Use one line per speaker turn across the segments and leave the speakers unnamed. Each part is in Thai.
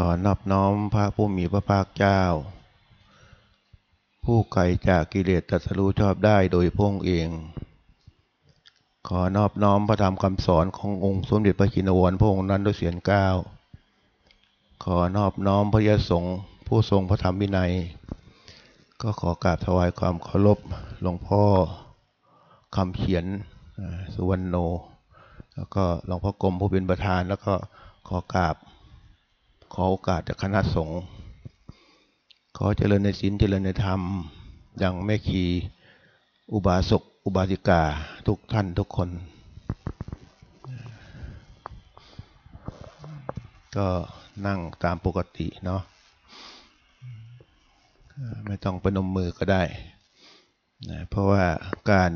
ขอนอบน้อมพระผู้มีพระภาคเจ้า ผู้ไกลจากกิเลสตัสรู้ชอบได้โดยพงเอง ขอนอบน้อมพระธรรมคำสอนขององค์สมเด็จพระจินวรพระองค์นั้นด้วยเสียงก้าวขอนอบน้อมพระยสงฆ์ผู้ทรงพระธรรมวินัย ก็ขอกราบถวายความเคารพหลวงพ่อคำเขียนสุวรรณโน แล้วก็หลวงพ่อกรมผู้เป็นประธานแล้วก็ขอกราบ ขอโอกาสจากคณะสงฆ์ขอเจริญในศีลเจริญในธรรมอย่างแม่คีอุบาสกอุบาสิกาทุกท่านทุกคน ก็นั่งตามปกติเนาะไม่ต้องประนมมือก็ได้นะเพราะว่าการ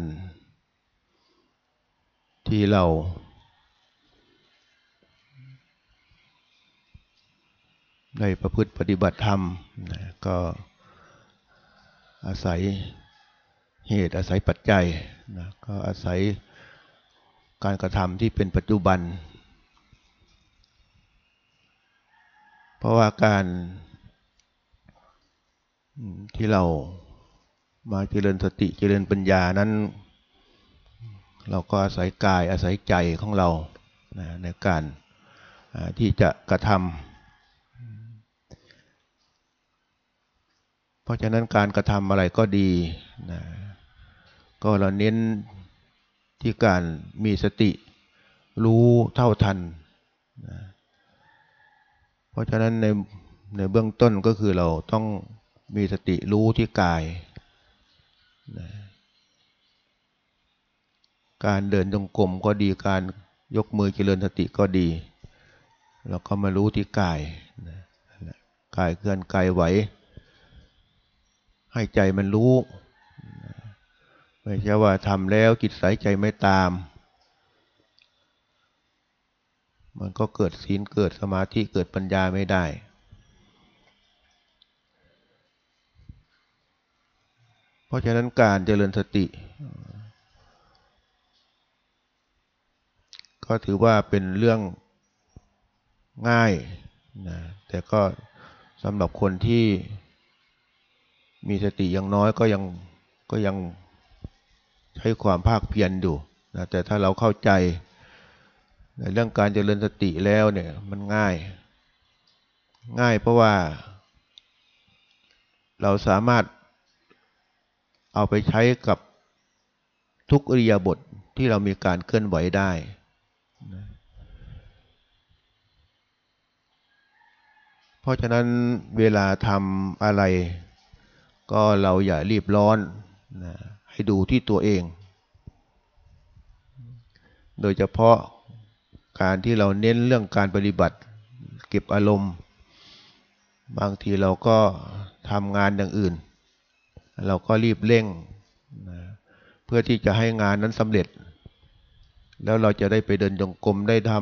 ที่เรา ได้ประพฤติปฏิบัติธรรมนะก็อาศัยเหตุอาศัยปัจจัยนะก็อาศัยการกระทำที่เป็นปัจจุบัน เพราะว่าการที่เรามาเจริญสติเจริญปัญญานั้น เราก็อาศัยกายอาศัยใจของเรานะในการที่จะกระทำเพ ราะฉะนั้นการกระทำอะไรก็ดีนะก็เราเน้นที่การมีสติรู้เท่าทันนะเพราะฉะนั้นในในเบื้องต้นก็คือเราต้องมีสติรู้ที่กายนะการเดินจงกรมก็ดีการยกมือเจริญสติก็ดีเราก็มารู้ที่กายนะกายเคลื่อนกายไหว ให้ใจมันรู้ ไม่ใช่ว่าทำแล้วจิตใสใจไม่ตาม มันก็เกิดศีลเกิดสมาธิเกิดปัญญาไม่ได้เพราะฉะนั้นการเจริญสติ ก็ถือว่าเป็นเรื่องง่ายนะแต่ก็สำหรับคนที่ มีสติยังน้อยก็ยังก็ยังใช้ความภาคเพียรอยู่นะแต่ถ้าเราเข้าใจในเรื่องการเจริญสติแล้วเนี่ยมันง่าย ง่ายเพราะว่า เราสามารถเอาไปใช้กับทุกอริยบทที่เรามีการเคลื่อนไหวได้เพราะฉะนั้นเวลาทำอะไร ก็เราอย่ารีบร้อนนะให้ดูที่ตัวเอง โดยเฉพาะการที่เราเน้นเรื่องการปฏิบัติเก็บอารมณ์ บางทีเราก็ทำงานอย่างอื่น เราก็รีบเร่งนะเพื่อที่จะให้งานนั้นสำเร็จ แล้วเราจะได้ไปเดินจงกรมได้ท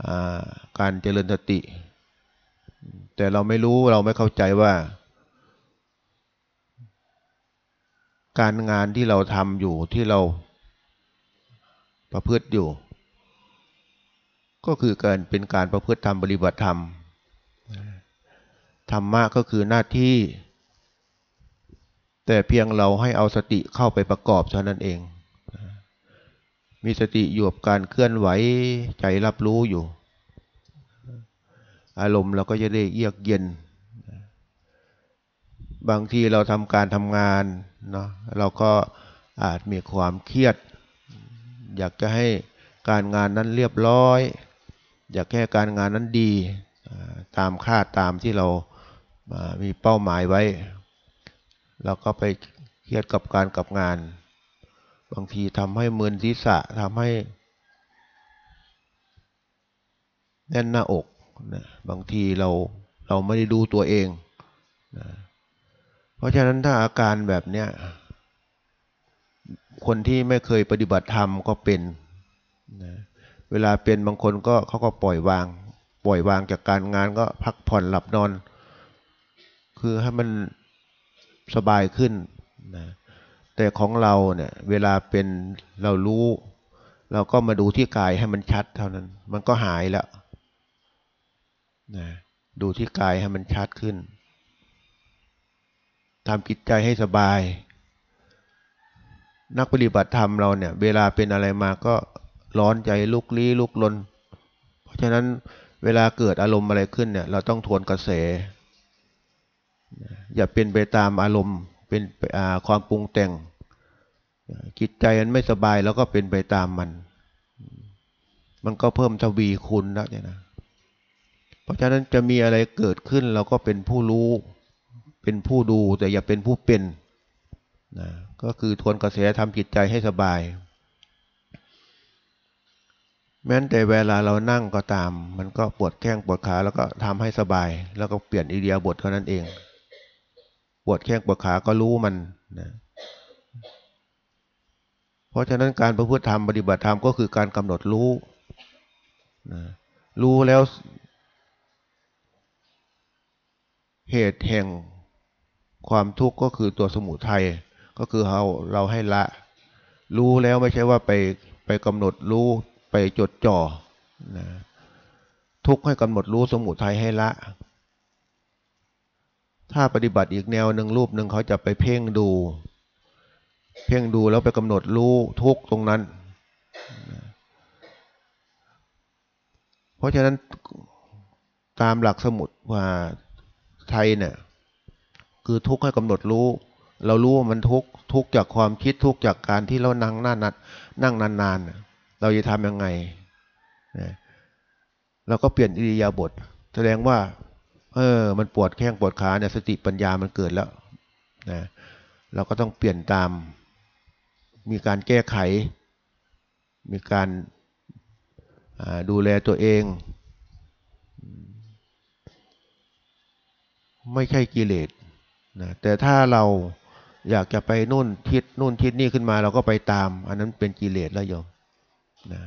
ำการเจริญสติ แต่เราไม่รู้เราไม่เข้าใจว่า การงานที่เราทำอยู่ที่เราประพฤติอยู่ ก็คือการเป็นการประพฤติธรรมปฏิบัติธรรมธรรมะก็คือหน้าที่ แต่เพียงเราให้เอาสติเข้าไปประกอบเท่านั้นเอง มีสติอยู่กับการเคลื่อนไหวใจรับรู้อยู่ อารมณ์เราก็จะได้เยือกเย็น บางทีเราทำการทำงานเนาะเราก็อาจมีความเครียด อยากจะให้การงานนั้นเรียบร้อย อยากให้การงานนั้นดีตามคาดตามที่เรามีเป้าหมายไว้ เราก็ไปเครียดกับการกับงาน บางทีทำให้มืนศีรษะทำให้แน่นหน้าอกนะบางทีเราเราไม่ได้ดูตัวเองนะ เพราะฉะนั้นถ้าอาการแบบเนี้ยคนที่ไม่เคยปฏิบัติธรรมก็เป็นนะเวลาเป็นบางคนก็เขาก็ปล่อยวาง ปล่อยวางจากการงานก็พักผ่อนหลับนอน คือให้มันสบายขึ้นนะแต่ของเราเนี่ยเวลาเป็นเรารู้ เราก็มาดูที่กายให้มันชัดเท่านั้น มันก็หายแล้วนะดูที่กายให้มันชัดขึ้น ทำจิตใจให้สบาย นักปฏิบัติธรรมเราเนี่ย เวลาเป็นอะไรมาก็ร้อนใจลุกลี้ลุกลน เพราะฉะนั้นเวลาเกิดอารมณ์อะไรขึ้นเนี่ย เราต้องทวนกระแส อย่าเป็นไปตามอารมณ์เป็นความปรุงแต่งจิตใจมันไม่สบายแล้วก็เป็นไปตามมัน มันก็เพิ่มทวีคูณแล้วเนี่ยนะ เพราะฉะนั้นจะมีอะไรเกิดขึ้นเราก็เป็นผู้รู้ เป็นผู้ดูแต่อย่าเป็นผู้เป็นนะก็คือทวนกระแสทำจิตใจให้สบาย แม้แต่เวลาเรานั่งก็ตาม มันก็ปวดแข้งปวดขาแล้วก็ทำให้สบาย แล้วก็เปลี่ยนอิเดียบทเท่านั้นเอง ปวดแข้งปวดขาก็รู้มันนะเพราะฉะนั้นการประพฤติธรรมปฏิบัติธรรมก็คือการกำหนดรู้นะรู้แล้วเหตุแห่ง ความทุกข์ก็คือตัวสมุทัยก็คือเราเราให้ละ รู้แล้วไม่ใช่ว่าไปไปกำหนดรู้ไปจดจ่อนะทุกข์ให้กำหนดรู้สมุทัยให้ละ ถ้าปฏิบัติอีกแนวหนึ่งรูปหนึ่งเขาจะไปเพ่งดู เพ่งดูแล้วไปกำหนดรู้ทุกตรงนั้น เพราะฉะนั้นตามหลักสมุดว่าไทยเนี่ย คือทุกข์ให้กำหนดรู้ เรารู้ว่ามันทุกข์ทุกข์จากความคิดทุกข์จากการที่เรานั่งนั่นนั่งนานๆ เราจะทำยังไงเราก็เปลี่ยนอิริยาบถแสดงว่า เออ มันปวดแข้งปวดขาเนี่ยสติปัญญามันเกิดแล้วนะเราก็ต้องเปลี่ยนตาม มีการแก้ไข มีการดูแลตัวเอง ไม่ใช่กิเลส นะแต่ถ้าเราอยากจะไปนู่นทิศนู่นทิศนี่ขึ้นมาเราก็ไปตาม อันนั้นเป็นกิเลสแล้วโยมนะ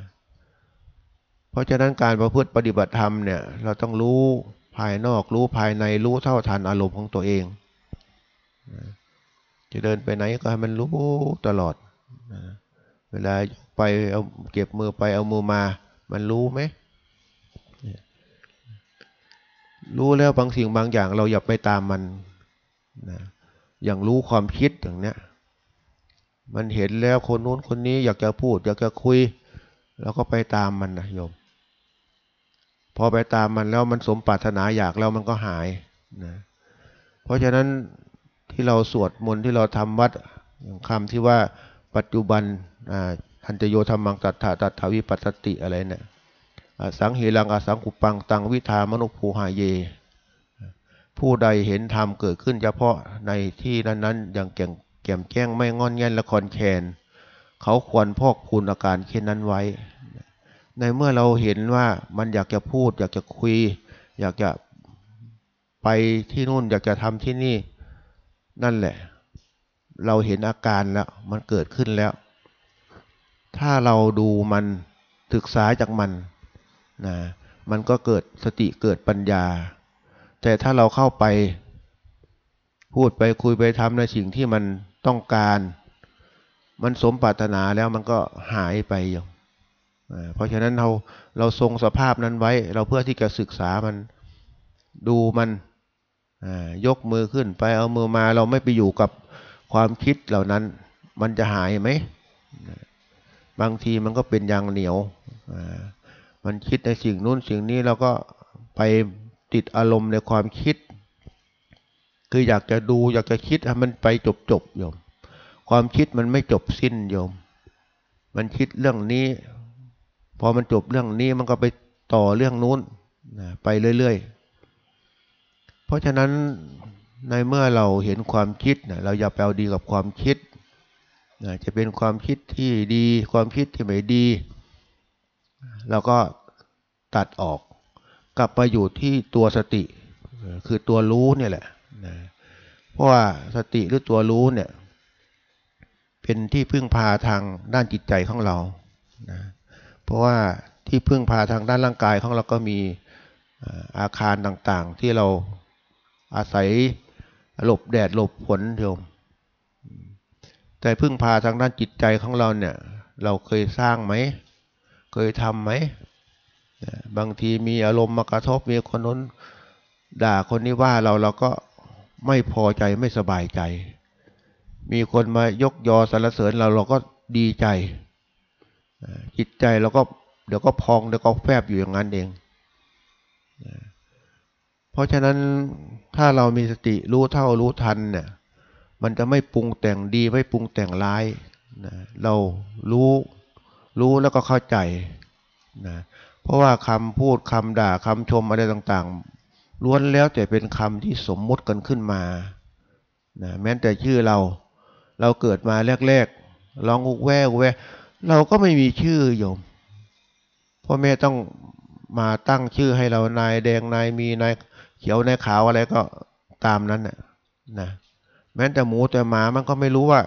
เพราะฉะนั้นการประพฤติปฏิบัติธรรมเนี่ย เราต้องรู้ภายนอกรู้ภายในรู้เท่าทันอารมณ์ของตัวเองนะจะเดินไปไหนก็ให้มันรู้ตลอดเวลาไปเอาเก็บมือไปเอามือมา มันรู้ไหมรู้แล้วบางสิ่งบางอย่างเราอย่าไปตามมัน นะอย่างรู้ความคิดอย่างเนี้ยมันเห็นแล้วคนนู้นคนนี้อยากจะพูด อยากจะคุย แล้วก็ไปตามมันนะโยม พอไปตามมันแล้วมันสมปรารถนาอยากแล้วมันก็หายนะเพราะฉะนั้นที่เราสวดมนต์ที่เราทำวัดอย่างคำที่ว่าปัจจุบันทันจโยธรรมังตัทธาตัทธวิปัสสติอะไรเนี่ยสังเหรังอสังกุปังตังวิธามนุภูหาเย ผู้ใดเห็นธรรมเกิดขึ้นเฉพาะในที่นั้นๆอย่างแก่งแก่มแจ้งไม่งอนแงนละครแคนเขาควรพอกพูนอาการเช่นนั้นไว้ ในเมื่อเราเห็นว่ามันอยากจะพูด อยากจะคุย อยากจะไปที่นู่นอยากจะทำที่นี่นั่นแหละ เราเห็นอาการแล้วมันเกิดขึ้นแล้ว ถ้าเราดูมันศึกษาจากมันนะมันก็เกิดสติเกิดปัญญา แต่ถ้าเราเข้าไป พูดไปคุยไปทำในสิ่งที่มันต้องการ มันสมปรารถนาแล้วมันก็หายไปอย่างเพราะฉะนั้นเราเราทรงสภาพนั้นไว้ เราเพื่อที่จะศึกษามันดูมันยกมือขึ้นไปเอามือมาเราไม่ไปอยู่กับความคิดเหล่านั้น มันจะหายไหม บางทีมันก็เป็นยางเหนียว มันคิดในสิ่งนู้นสิ่งนี้เราก็ไป ติดอารมณ์ในความคิด คืออยากจะดูอยากจะคิดให้มันไปจบจบโยม ความคิดมันไม่จบสิ้นโยม มันคิดเรื่องนี้ พอมันจบเรื่องนี้มันก็ไปต่อเรื่องนู้นไปเรื่อยๆ เพราะฉะนั้นในเมื่อเราเห็นความคิดนะเราอย่าไปเอาดีกับความคิดนะจะเป็นความคิดที่ดี ความคิดที่ไม่ดี เราก็ตัดออก กลับมาอยู่ที่ตัวสติ คือตัวรู้เนี่ยแหละนะเพราะว่าสติหรือตัวรู้เนี่ย เป็นที่พึ่งพาทางด้านจิตใจของเรานะเพราะว่าที่พึ่งพาทางด้านร่างกายของเราก็มีอาคารต่างๆ ที่เราอาศัยหลบแดดหลบฝนโยมแต่พึ่งพาทางด้านจิตใจของเราเนี่ย เราเคยสร้างไหม เคยทำไหม บางทีมีอารมณ์มากระทบมีคนนู้นด่าคนนี้ว่าเราเราก็ไม่พอใจไม่สบายใจ มีคนมายกยอสรรเสริญเราเราก็ดีใจ จิตใจเราก็เดี๋ยวก็พองเดี๋ยวก็แฟบอยู่อย่างนั้นเอง เพราะฉะนั้นถ้าเรามีสติรู้เท่ารู้ทันเนี่ยมันจะไม่ปรุงแต่งดีไม่ปรุงแต่งร้ายนะเรารู้รู้แล้วก็เข้าใจนะ เพราะว่าคำพูดคำด่าคำชมอะไรต่างๆล้วนแล้วแต่เป็นคำที่สมมติกันขึ้นมานะแม้แต่ชื่อเรา เราเกิดมาแรกๆลองอุกแวกแวเราก็ไม่มีชื่อโยมพ่อแม่ต้องมาตั้งชื่อให้เรานายแดงนายมีนายเขียวนายขาวอะไรก็ตามนั้นน่ะนะแม้แต่หมูแต่หมามันก็ไม่รู้ว่า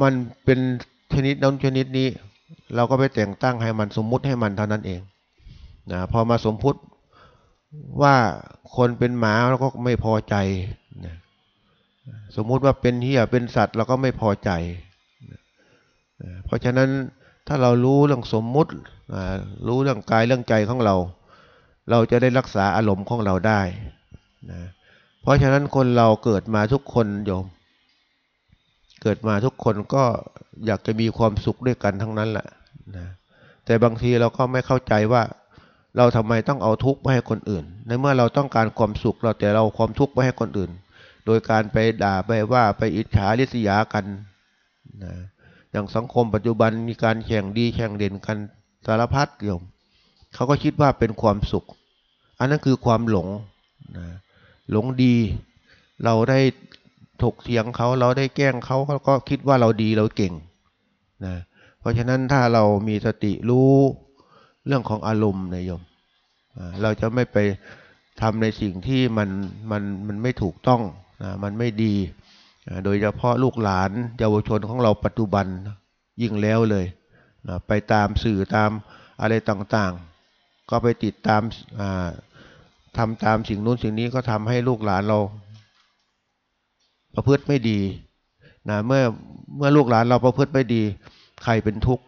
มันเป็นชนิดนั้นชนิดนี้ เราก็ไปแต่งตั้งให้มันสมมุติให้มันเท่านั้นเองนะพอมาสมพุติว่าคนเป็นหมาเราก็ไม่พอใจนะสมมุติว่าเป็นเหี้ยเป็นสัตว์เราก็ไม่พอใจนะเพราะฉะนั้นถ้าเรารู้เรื่องสมมุติอ่ารู้เรื่องกายเรื่องใจของเรา เราจะได้รักษาอารมณ์ของเราได้นะเพราะฉะนั้นคนเราเกิดมาทุกคนโยม เกิดมาทุกคนก็อยากจะมีความสุขด้วยกันทั้งนั้นแหละนะแต่บางทีเราก็ไม่เข้าใจว่า เราทำไมต้องเอาทุกข์ไปให้คนอื่น ในเมื่อเราต้องการความสุขเราแต่เราเอาความทุกข์ไปให้คนอื่น โดยการไปด่าไปว่าไปอิจฉาริษยากันนะอย่างสังคมปัจจุบันมีการแข่งดีแข่งเด่นกันสารพัดโยมเขาก็คิดว่าเป็นความสุข อันนั้นคือความหลงนะหลงดี เราได้ ถกเถียงเขาเราได้แกล้งเขาเขาก็คิดว่าเราดีเราเก่งนะเพราะฉะนั้นถ้าเรามีสติรู้เรื่องของอารมณ์นะโยมเราจะไม่ไปทำในสิ่งที่มันมันมันไม่ถูกต้องนะมันไม่ดีโดยเฉพาะลูกหลานเยาวชนของเราปัจจุบันยิ่งแล้วเลยนะไปตามสื่อตามอะไรต่างๆ ก็ไปติดตามอ่าทำตามสิ่งนู้นสิ่งนี้ก็ทำให้ลูกหลานเรา ประพฤติไม่ดีนะเมื่อเมื่อลูกหลานเราประพฤติไม่ดี ใครเป็นทุกข์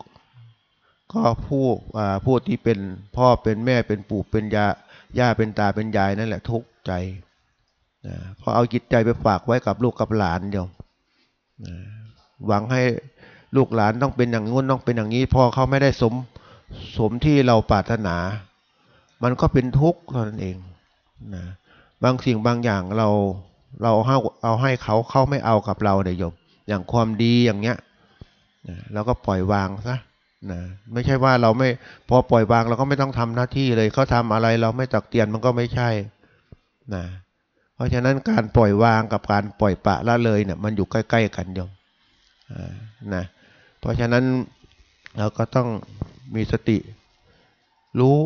ก็ผู้ผู้ที่เป็นพ่อเป็นแม่เป็นปู่เป็นยาย่าเป็นตาเป็นยายนั่นแหละทุกข์ใจนะพราะเอาจิตใจไปฝากไว้กับลูกกับหลานเดียวนะหวังให้ลูกหลานต้องเป็นอย่างงู้นต้องเป็นอย่างนี้พอเขาไม่ได้สมสมที่เราปรารถนา มันก็เป็นทุกข์เท่านั้นเองนะบางสิ่งบางอย่างเรา เราเอาเอาให้เขาเขาไม่เอากับเราเดี๋ยวโยม อย่างความดีอย่างเงี้ยนะเราก็ปล่อยวางซะนะไม่ใช่ว่าเราไม่พอปล่อยวางเราก็ไม่ต้องทำหน้าที่เลยเขาทำอะไรเราไม่ตักเตียนมันก็ไม่ใช่นะเพราะฉะนั้นการปล่อยวางกับการปล่อยปะละเลยเนี่ยมันอยู่ใกล้ ๆ กันโยมนะเพราะฉะนั้นเราก็ต้องมีสติรู้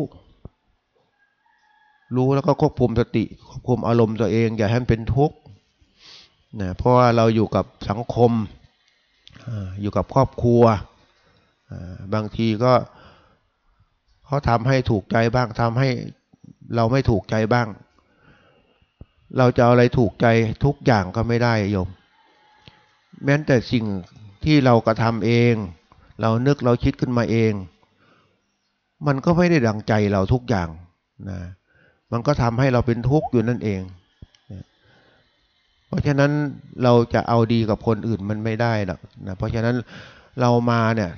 รู้แล้วก็ควบคุมสติควบคุมอารมณ์ตัวเอง อย่าให้มันเป็นทุกข์นะเพราะว่าเราอยู่กับสังคมอยู่กับครอบครัวบางทีก็เขาทำให้ถูกใจบ้างทำให้เราไม่ถูกใจบ้าง เราจะเอาอะไรถูกใจทุกอย่างก็ไม่ได้โยม แม้แต่สิ่งที่เรากระทำเอง เรานึกเราคิดขึ้นมาเอง มันก็ไม่ได้ดังใจเราทุกอย่างนะ มันก็ทำให้เราเป็นทุกข์อยู่นั่นเอง เพราะฉะนั้นเราจะเอาดีกับคนอื่นมันไม่ได้หรอกนะเพราะฉะนั้นเรามาเนี่ย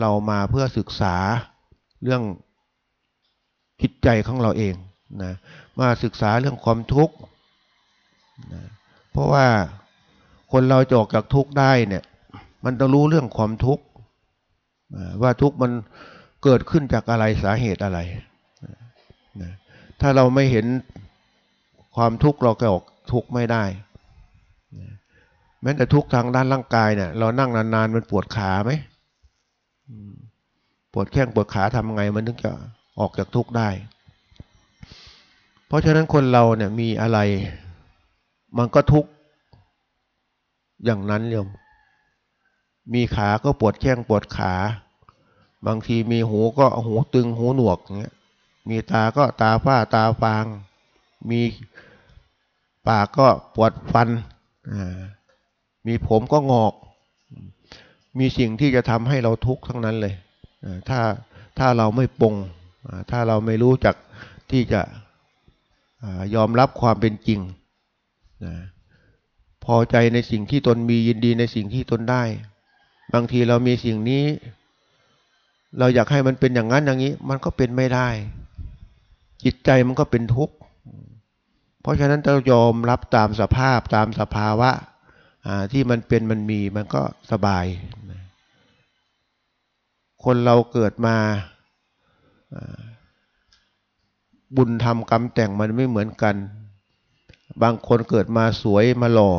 เรามาเพื่อศึกษาเรื่องจิตใจของเราเองนะมาศึกษาเรื่องความทุกข์นะเพราะว่าคนเราจะออกจากทุกข์ได้เนี่ย มันต้องรู้เรื่องความทุกข์ว่าทุกข์มันเกิดขึ้นจากอะไรสาเหตุอะไรนะ ถ้าเราไม่เห็นความทุกข์เราก็ออกทุกข์ไม่ได้ แม้แต่ทุกข์ทางด้านร่างกายเนี่ยเรานั่งนานๆมันปวดขาไหมปวดแข้งปวดขาทำไงมันถึงจะออกจากทุกข์ได้ เพราะฉะนั้นคนเราเนี่ยมีอะไร มันก็ทุกข์อย่างนั้นโยมมีขาก็ปวดแข้งปวดขา บางทีมีหูก็หูตึงหูหนวกเงี้ย มีตาก็ตาฝ้าตาฟาง มีปากก็ปวดฟัน มีผมก็งอก มีสิ่งที่จะทำให้เราทุกข์ทั้งนั้นเลย ถ้าถ้าเราไม่ปรงถ้าเราไม่รู้จักที่จะยอมรับความเป็นจริง พอใจในสิ่งที่ตนมียินดีในสิ่งที่ตนได้ บางทีเรามีสิ่งนี้ เราอยากให้มันเป็นอย่างนั้นอย่างนี้ มันก็เป็นไม่ได้ จิตใจมันก็เป็นทุกข์ เพราะฉะนั้นเรายอมรับตามสภาพตามสภาวะที่มันเป็นมันมีมันก็สบาย คนเราเกิดมาบุญทำกรรมแต่งมันไม่เหมือนกัน บางคนเกิดมาสวยมาหล่อ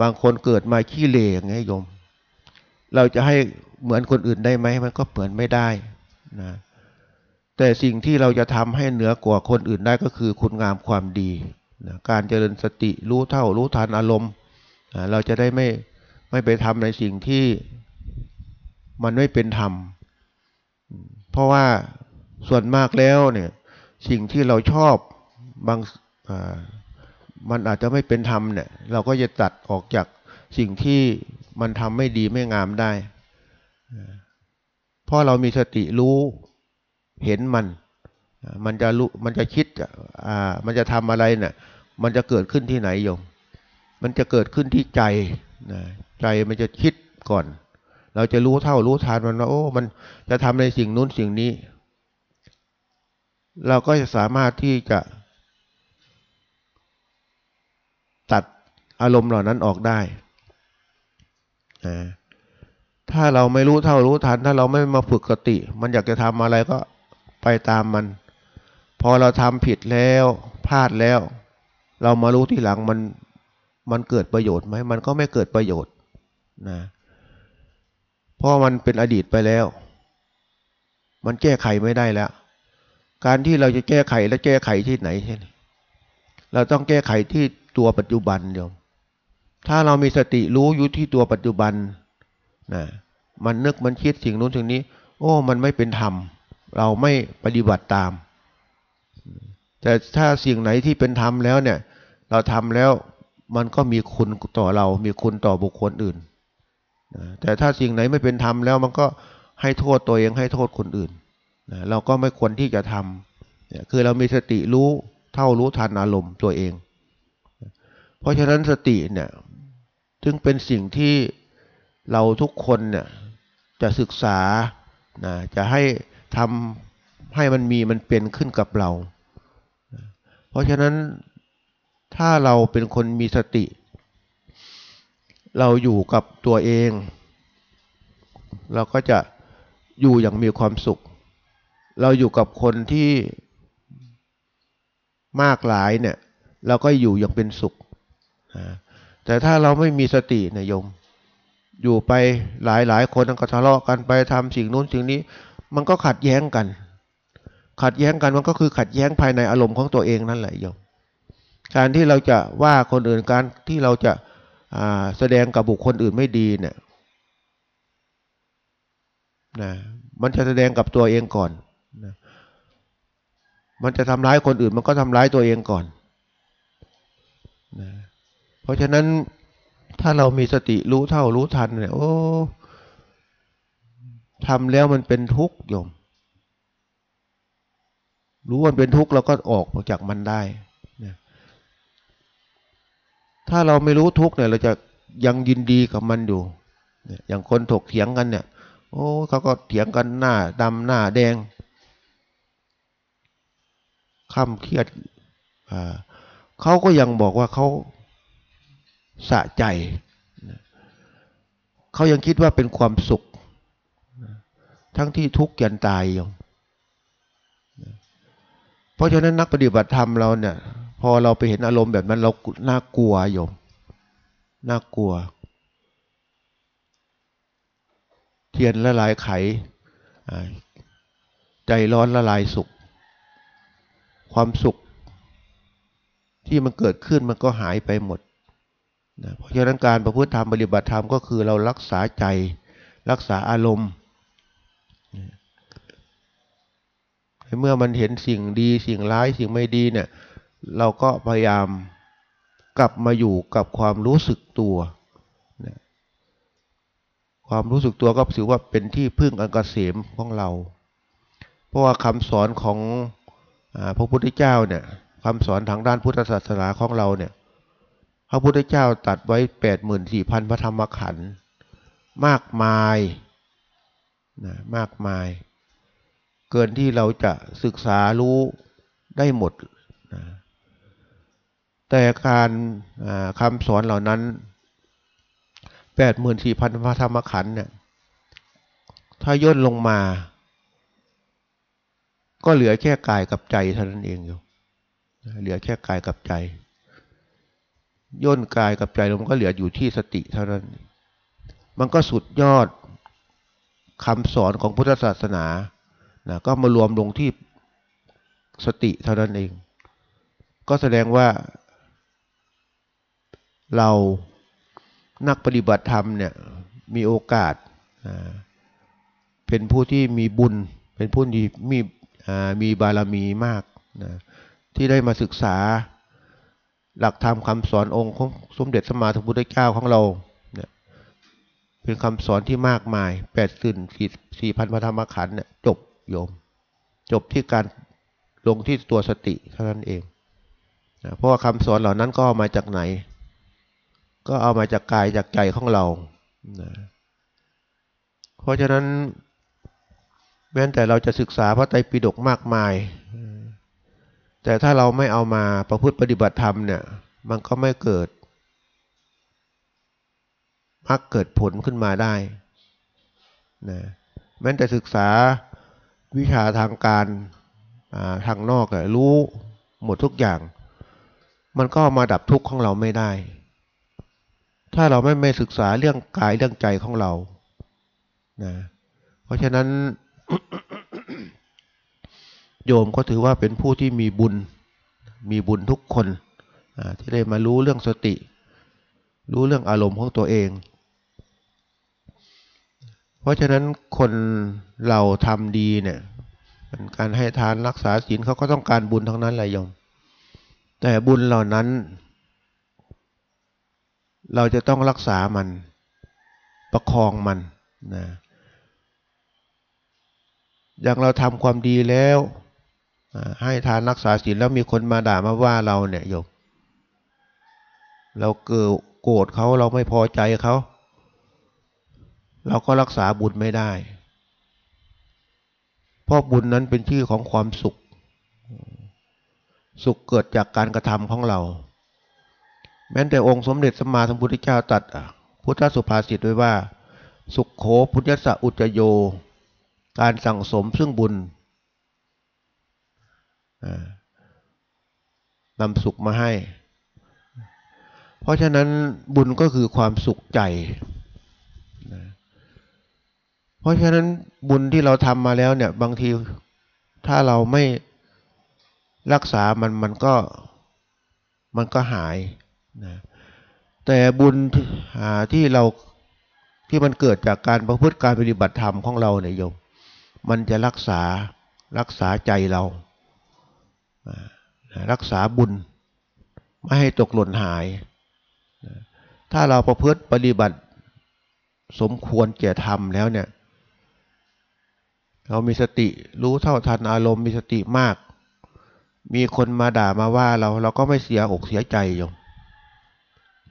บางคนเกิดมาขี้เหร่ไงโยม เราจะให้เหมือนคนอื่นได้ไหมมันก็เหมือนไม่ได้นะ แต่สิ่งที่เราจะทำให้เหนือกว่าคนอื่นได้ก็คือคุณงามความดีนะการเจริญสติรู้เท่ารู้ทันอารมณ์ เราจะได้ไม่ไม่ไปทำในสิ่งที่มันไม่เป็นธรรม เพราะว่าส่วนมากแล้วเนี่ยสิ่งที่เราชอบบางมันอาจจะไม่เป็นธรรมเนี่ยเราก็จะตัดออกจากสิ่งที่มันทำไม่ดีไม่งามได้ เพราะเรามีสติรู้ เห็นมัน มันจะรู้มันจะคิดอ่ามันจะทำอะไรเนี่ยมันจะเกิดขึ้นที่ไหนโยมมันจะเกิดขึ้นที่ใจนะใจมันจะคิดก่อน เราจะรู้เท่ารู้ทานมันว่าโอ้ มันจะทำในสิ่งนู้นสิ่งนี้ เราก็จะสามารถที่จะ ตัดอารมณ์เหล่านั้นออกได้ถ้าเราไม่รู้เท่ารู้ทัน ถ้าเราไม่มาฝึกกติ มันอยากจะทำอะไรก็ ไปตามมัน พอเราทำผิดแล้วพลาดแล้ว เรามารู้ทีหลังมันมันเกิดประโยชน์ไหมมันก็ไม่เกิดประโยชน์นะเพราะมันเป็นอดีตไปแล้ว มันแก้ไขไม่ได้แล้ว การที่เราจะแก้ไขและแก้ไขที่ไหนใช่ไหมเราต้องแก้ไขที่ตัวปัจจุบันโยมถ้าเรามีสติรู้อยู่ที่ตัวปัจจุบันนะมันนึกมันคิดสิ่งนู้นสิ่งนี้ โอ้ มันไม่เป็นธรรม เราไม่ปฏิบัติตาม แต่ถ้าสิ่งไหนที่เป็นธรรมแล้วเนี่ย เราทำแล้วมันก็มีคุณต่อเรา มีคุณต่อบุคคลอื่น แต่ถ้าสิ่งไหนไม่เป็นธรรมแล้วมันก็ให้โทษตัวเองให้โทษคนอื่น เราก็ไม่ควรที่จะทำคือเรามีสติรู้เท่ารู้ทันอารมณ์ตัวเอง เพราะฉะนั้นสติเนี่ยจึงเป็นสิ่งที่เราทุกคนเนี่ยจะศึกษานะจะให้ ทำให้มันมีมันเป็นขึ้นกับเรา เพราะฉะนั้นถ้าเราเป็นคนมีสติ เราอยู่กับตัวเอง เราก็จะอยู่อย่างมีความสุข เราอยู่กับคนที่มากหลายเนี่ย เราก็อยู่อย่างเป็นสุข แต่ถ้าเราไม่มีสตินะโยม อยู่ไปหลายหลายคนก็ทะเลาะกันไปทำสิ่งนู้นสิ่งนี้ มันก็ขัดแย้งกัน ขัดแย้งกันมันก็คือขัดแย้งภายในอารมณ์ของตัวเองนั่นแหละโยมการที่เราจะว่าคนอื่นการที่เราจะแสดงกับบุคคลอื่นไม่ดีเนี่ยนะมันจะแสดงกับตัวเองก่อนนะมันจะทำร้ายคนอื่น มันก็ทำร้ายตัวเองก่อนนะเพราะฉะนั้นถ้าเรามีสติรู้เท่ารู้ทันเนี่ยโอ้ ทำแล้วมันเป็นทุกข์โยม รู้ว่าเป็นทุกข์เราก็ออกจากมันได้นะถ้าเราไม่รู้ทุกข์เนี่ย เราจะยังยินดีกับมันอยู่ อย่างคนถกเถียงกันเนี่ย โอ้เขาก็เถียงกันหน้าดำหน้าแดงค่ำเครียดเขาก็ยังบอกว่าเขาสะใจ เขายังคิดว่าเป็นความสุข ทั้งที่ทุกข์ยันตายอยู่เพราะฉะนั้นนักปฏิบัติธรรมเราเนี่ย พอเราไปเห็นอารมณ์แบบนั้นเราน่ากลัวโยมน่ากลัว เทียนละลายไข ใจร้อนละลายสุข ความสุข ที่มันเกิดขึ้นมันก็หายไปหมดนะเพราะฉะนั้นการประพฤติธรรมปฏิบัติธรรมก็คือเรารักษาใจ รักษาอารมณ์ เมื่อมันเห็นสิ่งดีสิ่งร้ายสิ่งไม่ดีเนี่ย เราก็พยายามกลับมาอยู่กับความรู้สึกตัวความรู้สึกตัวก็ถือว่าเป็นที่พึ่งอันกเกษมของเรา เพราะว่าคำสอนของพระพุทธเจ้าเนี่ยคำสอนทางด้านพุทธศาสนาของเราเนี่ย พระพุทธเจ้าตัดไว้แปดหมื่นสี่พันพระธรรมขันธ์มากมายนะมากมาย เกินที่เราจะศึกษารู้ได้หมดนะแต่การคำสอนเหล่านั้นแปดหมื่นสี่พันพระธรรมขันธ์เนี่ยถ้าย่นลงมา ก็เหลือแค่กายกับใจเท่านั้นเองอยู่เหลือแค่กายกับใจ ย่นกายกับใจลงก็เหลืออยู่ที่สติเท่านั้น มันก็สุดยอดคำสอนของพุทธศาสนา นะก็มารวมลงที่สติเท่านั้นเอง ก็แสดงว่า เรานักปฏิบัติธรรมเนี่ยมีโอกาสเป็นผู้ที่มีบุญ เป็นผู้ที่มีมีบารมีมากนะที่ได้มาศึกษา หลักธรรมคำสอนองค์ของสมเด็จสมมาสัมพุทธเจ้าของเราเนี่ยเป็นคำสอนที่มากมายแปดสินสี่พันพระธรรมขันธ์เนี่ยจบ โยม จบที่การลงที่ตัวสติเท่านั้นเองนะเพราะว่าคำสอนเหล่านั้นก็มาจากไหน ก็เอามาจากกายจากใจของเรานะเพราะฉะนั้นแม้แต่เราจะศึกษาพระไตรปิฎกมากมาย แต่ถ้าเราไม่เอามาประพฤติปฏิบัติธรรมเนี่ย มันก็ไม่เกิดมักเกิดผลขึ้นมาได้นะแม้แต่ศึกษา วิชาทางการทางนอกรู้หมดทุกอย่าง มันก็มาดับทุกข์ของเราไม่ได้ ถ้าเราไม่ไม่ศึกษาเรื่องกายเรื่องใจของเรานะเพราะฉะนั้น โยมก็ถือว่าเป็นผู้ที่มีบุญ มีบุญทุกคนที่ได้มารู้เรื่องสติ รู้เรื่องอารมณ์ของตัวเอง เพราะฉะนั้นคนเราทำดีเนี่ยการให้ทานรักษาศีลเขาก็ต้องการบุญทั้งนั้นแหละโยม แต่บุญเหล่านั้น เราจะต้องรักษามัน ประคองมันนะอย่างเราทำความดีแล้วให้ทานรักษาศีลแล้วมีคนมาด่ามาว่าเราเนี่ยโยมเราเกิดโกรธเขาเราไม่พอใจเขา เราก็รักษาบุญไม่ได้ เพราะบุญนั้นเป็นชื่อของความสุข สุขเกิดจากการกระทำของเรา แม้แต่องค์สมเด็จสมมาสัมพุทธเจ้าตัดพุทธสุภาษิตไว้ว่า สุขโขพุทธะอุจโย การสั่งสมซึ่งบุญนำสุขมาให้ เพราะฉะนั้นบุญก็คือความสุขใจ ราะฉะนั้นบุญที่เราทำมาแล้วเนี่ย บางทีถ้าเราไม่รักษามันมันก็มันก็หายนะแต่บุญที่เราที่มันเกิดจากการประพฤติการปฏิบัติธรรมของเราเนี่ยโยมมันจะรักษารักษาใจเรา รักษาบุญ ไม่ให้ตกหล่นหาย ถ้าเราประพฤติปฏิบัติ สมควรแก่ธรรมแล้วเนี่ย เรามีสติรู้เท่าทันอารมณ์มีสติมาก มีคนมาด่ามาว่าเราเราก็ไม่เสียอกเสียใจโยม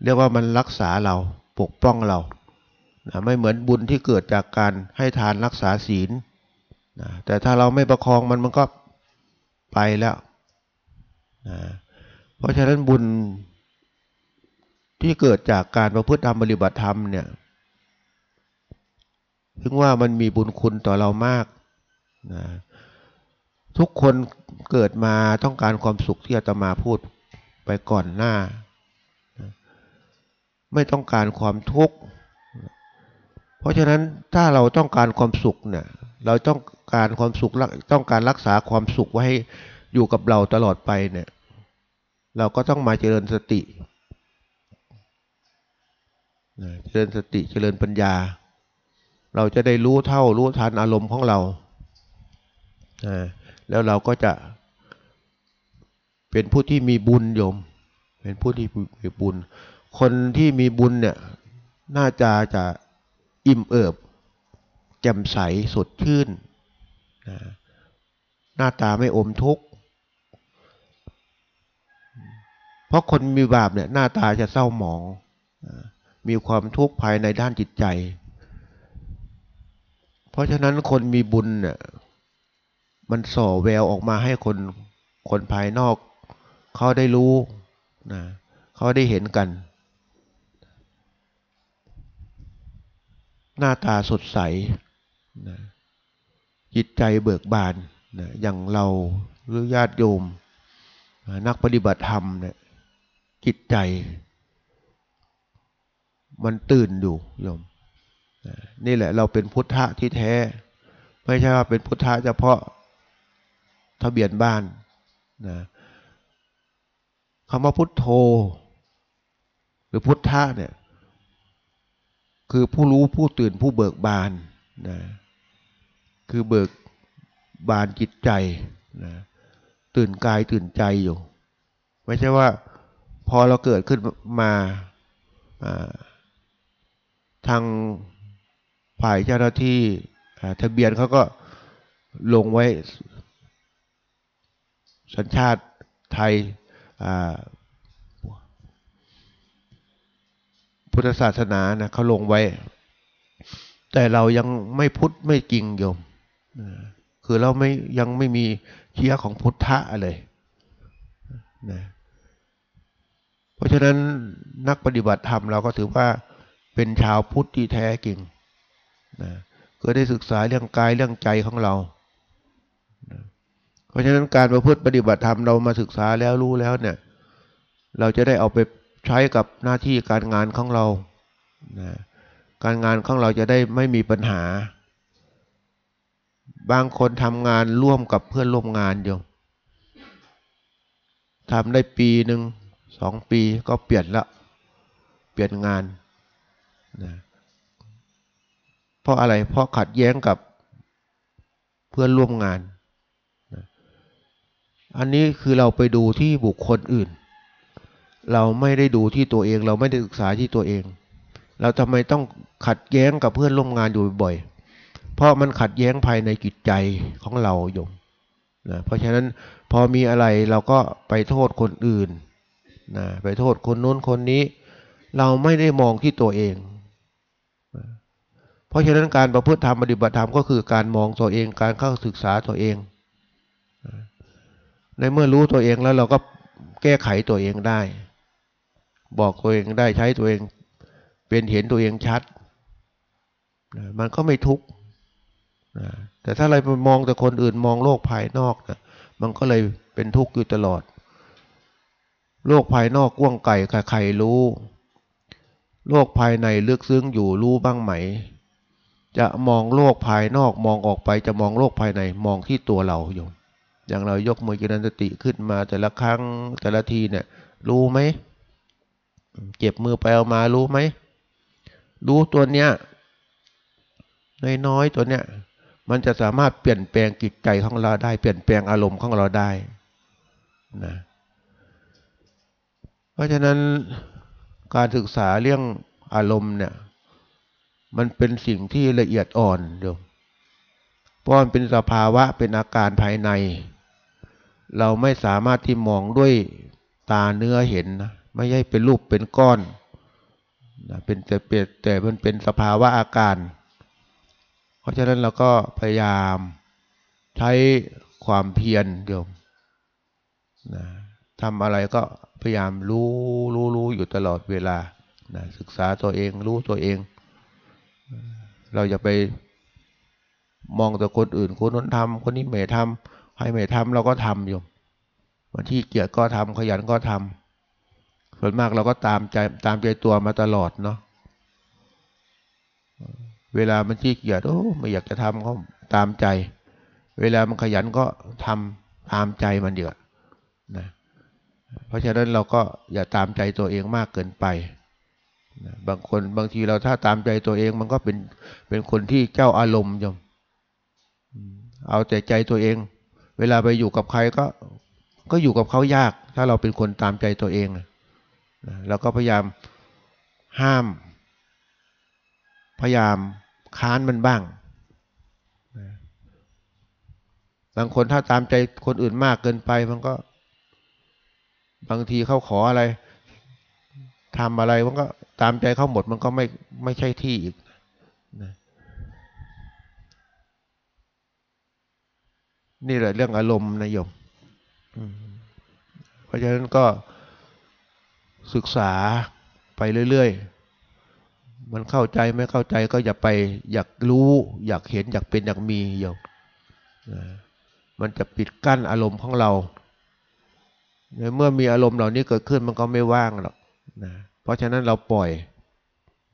เรียกว่ามันรักษาเราปกป้องเรานะไม่เหมือนบุญที่เกิดจากการให้ทานรักษาศีลนะแต่ถ้าเราไม่ประคองมันมันก็ไปแล้วนะเพราะฉะนั้นบุญที่เกิดจากการประพฤติธรรมปฏิบัติธรรมเนี่ยถึงว่ามันมีบุญคุณต่อเรามาก นะทุกคนเกิดมาต้องการความสุขที่อาตมาพูดไปก่อนหน้า ไม่ต้องการความทุกข์เพราะฉะนั้นถ้าเราต้องการความสุขเนี่ยเราต้องการความสุขต้องการรักษาความสุขไว้ให้อยู่กับเราตลอดไปเนี่ยเราก็ต้องมาเจริญสติเจริญสติเจริญปัญญา เราจะได้รู้เท่ารู้ทันอารมณ์ของเรา แล้วเราก็จะเป็นผู้ที่มีบุญโยม เป็นผู้ที่มีบุญ คนที่มีบุญเนี่ยน่าจะจะอิ่มเอิบแจ่มใสสดชื่นนะหน้าตาไม่อมทุกข์ราะคนมีบาปเนี่ยหน้าตาจะเศร้าหมอง มีความทุกข์ภายในด้านจิตใจ เพราะฉะนั้นคนมีบุญเนี่ย มันส่อแววออกมาให้คนคนภายนอก เขาได้รู้นะเขาได้เห็นกัน หน้าตาสดใสนะจิตใจเบิกบานนะอย่างเราหรือญาติโยมนักปฏิบัติธรรมเนี่ยจิตใจ มันตื่นอยู่โยมนี่แหละเราเป็นพุทธะที่แท้ ไม่ใช่ว่าเป็นพุทธะเฉพาะ ทะเบียนบ้านนะคำว่าพุทโธ หรือพุทธะเนี่ย คือผู้รู้ผู้ตื่นผู้เบิกบานนะคือเบิกบานจิตใจนะตื่นกายตื่นใจอยู่ ไม่ใช่ว่าพอเราเกิดขึ้นมาทางฝ่ายเจ้าหน้าที่ทะเบียนเขาก็ลงไว้ สัญชาติไทยพุทธศาสนานะเขาลงไว้ แต่เรายังไม่พุทธไม่จริงโยมคือเราไม่ยังไม่มีเชื้อของพุทธะเลยนะเพราะฉะนั้นนักปฏิบัติธรรมเราก็ถือว่าเป็นชาวพุทธที่แท้จริงนะก็ได้ศึกษาเรื่องกายเรื่องใจของเรา ราะฉะนั้นการประพฤติปฏิบัติธรรมเรามาศึกษาแล้วรู้แล้วเนี่ย เราจะได้เอาไปใช้กับหน้าที่การงานของเรานะการงานของเราจะได้ไม่มีปัญหา บางคนทำงานร่วมกับเพื่อนร่วมงานอยู่ทำได้ปีหนึ่งสองปีก็เปลี่ยนละ เปลี่ยนงานนะเพราะอะไรเพราะขัดแย้งกับเพื่อนร่วมงาน อันนี้คือเราไปดูที่บุคคลอื่น เราไม่ได้ดูที่ตัวเอง เราไม่ได้ศึกษาที่ตัวเอง เราทำไมต้องขัดแย้งกับเพื่อนร่วมงานอยู่บ่อยเพราะมันขัดแย้งภายในจิตใจของเราโยมนะเพราะฉะนั้นพอมีอะไรเราก็ไปโทษคนอื่นนะไปโทษคนนู้นคนนี้ เราไม่ได้มองที่ตัวเอง เพราะฉะนั้นการประพฤติธรรมปฏิบัติธรรมก็คือการมองตัวเอง การเข้าศึกษาตัวเอง ในเมื่อรู้ตัวเองแล้วเราก็แก้ไขตัวเองได้ บอกตัวเองได้ใช้ตัวเอง เป็นเห็นตัวเองชัด มันก็ไม่ทุกข์แต่ถ้าเราไปมองแต่คนอื่นมองโลกภายนอกนะมันก็เลยเป็นทุกข์อยู่ตลอด โลกภายนอกกว้างไก่ใครรู้ โลกภายในลึกซึ้งอยู่รู้บ้างไหม จะมองโลกภายนอกมองออกไปจะมองโลกภายในมองที่ตัวเราอยู่ อย่างเรายกมือกินันสติขึ้นมาแต่ละครั้งแต่ละทีเนี่ย รู้ไหม เจ็บมือไปเอามารู้ไหม รู้ตัวเนี้ยน้อยๆตัวเนี้ยมันจะสามารถเปลี่ยนแปลงจิตใจของเราได้ เปลี่ยนแปลงอารมณ์ของเราได้นะเพราะฉะนั้นการศึกษาเรื่องอารมณ์เนี่ย มันเป็นสิ่งที่ละเอียดอ่อนเดียวเพราะมันเป็นสภาวะเป็นอาการภายใน เราไม่สามารถที่มองด้วยตาเนื้อเห็นนะไม่ใช่เป็นรูปเป็นก้อนนะเป็นแต่เปียแต่มันเป็นสภาวะอาการ เพราะฉะนั้นเราก็พยายามใช้ความเพียรเดียวนะทำอะไรก็พยายามรู้รู้รู้อยู่ตลอดเวลานะศึกษาตัวเองรู้ตัวเอง เราจะไปมองแต่คนอื่นคนนั้นทำคนนี้ไม่ทำ ใครไม่ทำเราก็ทำอยู่วันที่เกียรก็ทำขยันก็ทำส่วนมากเราก็ตามใจตามใจตัวมาตลอดเนาะเวลามันที่เกียรโอ้ไม่อยากจะทำก็ตามใจ เวลามันขยันก็ทำตามใจมันเดือดนะเพราะฉะนั้นเราก็อย่าตามใจตัวเองมากเกินไปบางคนบางทีเราถ้าตามใจตัวเองมันก็เป็นเป็นคนที่เจ้าอารมณ์ยมเอาแต่ใจตัวเอง เวลาไปอยู่กับใครก็ก็อยู่กับเขายาก ถ้าเราเป็นคนตามใจตัวเองเราก็พยายามห้าม พยายามค้านมันบ้างบางคนถ้าตามใจคนอื่นมากเกินไป มันก็ บางทีเขาขออะไรทำอะไรมันก็ตามใจเขาหมดมันก็ไม่ไม่ใช่ที่อีกนะ นี่แหละเรื่องอารมณ์นะโยมเพราะฉะนั้นก็ศึกษาไปเรื่อยๆ มันเข้าใจไม่เข้าใจก็อย่าไป อยากรู้ อยากเห็นอยากเป็นอยากมีโยมมันจะปิดกั้นอารมณ์ของเรา เมื่อมีอารมณ์เหล่านี้เกิดขึ้นมันก็ไม่ว่างหรอกนะเพราะฉะนั้นเราปล่อย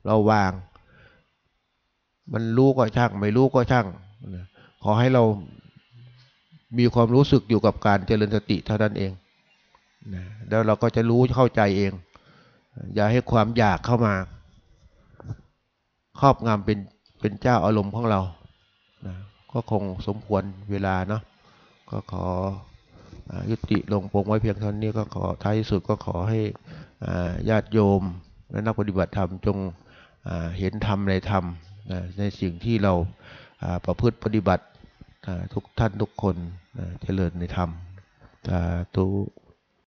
เราวาง มันรู้ก็ช่าง ไม่รู้ก็ช่าง ขอให้เรา มีความรู้สึกอยู่กับการเจริญสติเท่านั้นเองนะแล้วเราก็จะรู้เข้าใจเอง อย่าให้ความอยากเข้ามา ครอบงำเป็นเป็นเจ้าอารมณ์ของเรานะก็คงสมควรเวลาเนาะก็ขอยุติลงปงไว้เพียงเท่านี้ก็ขอท้ายสุดก็ขอให้ญาติโยมและนักปฏิบัติธรรมจงเห็นธรรมในธรรมในสิ่งที่เราประพฤติปฏิบัติ ทุกท่านทุกคนเจริญในธรรมสาธุ